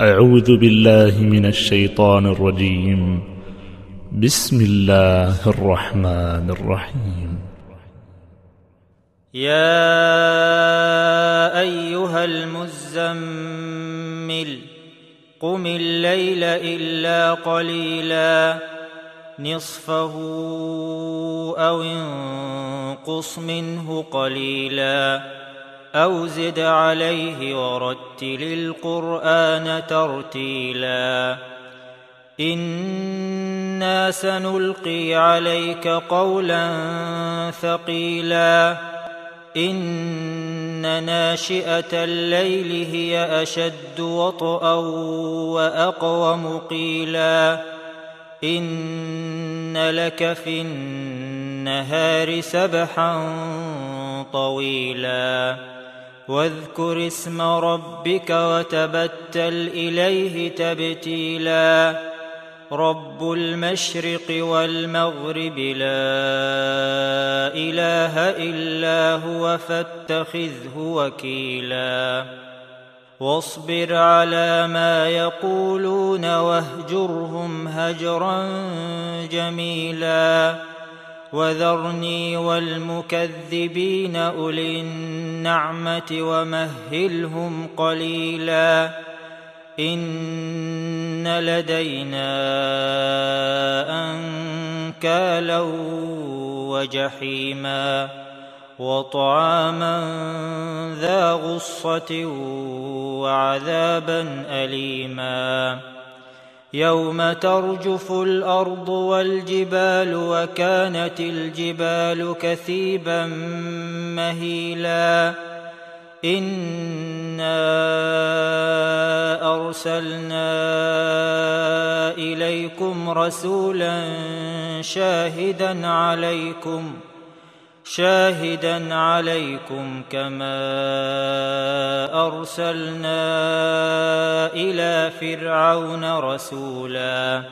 أعوذ بالله من الشيطان الرجيم. بسم الله الرحمن الرحيم. يا أيها المزمل قم الليل إلا قليلا. نصفه أو انقص منه قليلا. أو زد عليه ورتل القران ترتيلا أنا سنلقي عليك قولا ثقيلا ان ناشئه الليل هي اشد وطئا واقوم قيلا ان لك في النهار سبحا طويلا واذكر اسم ربك وتبتل إليه تبتيلا. رب المشرق والمغرب لا إله إلا هو فاتخذه وكيلا. واصبر على ما يقولون واهجرهم هجرا جميلا. وذرني والمكذبين أولي النعمة ومهلهم قليلا إن لدينا أنكالا وجحيما وطعاما ذا غصة وعذابا أليما يوم ترجف الأرض والجبال وكانت الجبال كثيبا مهيلا. إنا أرسلنا إليكم رسولا شاهدا عليكم شاهدا عليكم كما أرسلنا إلى فرعون رسولا.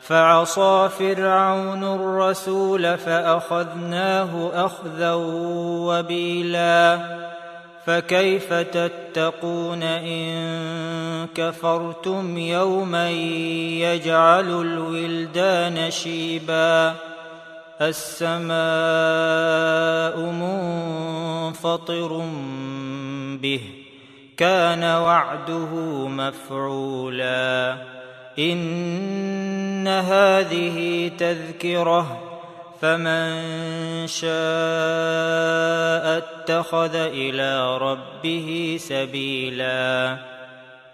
فعصى فرعون الرسول فأخذناه اخذا وبيلا. فكيف تتقون إن كفرتم يوما يجعل الولدان شيبا؟ السماء منفطر به كان وعده مفعولا. إن هذه تذكرة فمن شاء اتخذ إلى ربه سبيلا.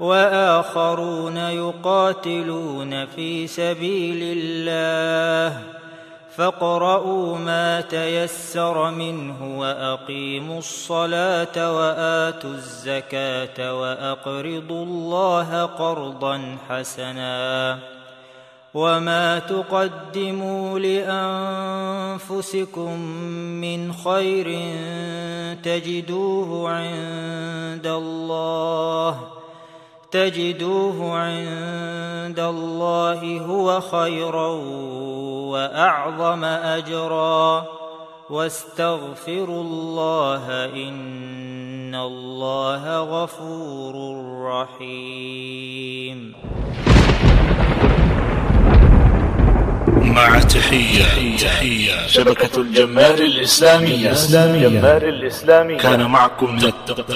وآخرون يقاتلون في سبيل الله. فاقرؤوا ما تيسر منه وأقيموا الصلاة وآتوا الزكاة وأقرضوا الله قرضا حسنا. وما تقدموا لأنفسكم من خير تجدوه عند الله. تجدوه عند الله هو خيرا وأعظم أجرا. واستغفروا الله إن الله غفور رحيم. مع تحية, تحية شبكة الجمال الإسلامية, الإسلامية. الجمال الإسلامية. كان معكم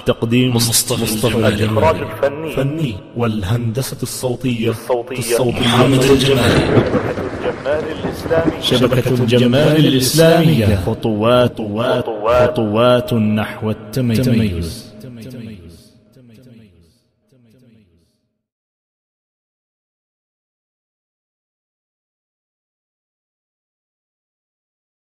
تقديم مصطفى مصطفى الإخراج الفني. فني والهندسة الصوتية. الصوتية, الصوتية محمد الجمال. شبكة الجمال الإسلامية. خطوات خطوات. نحو التميز.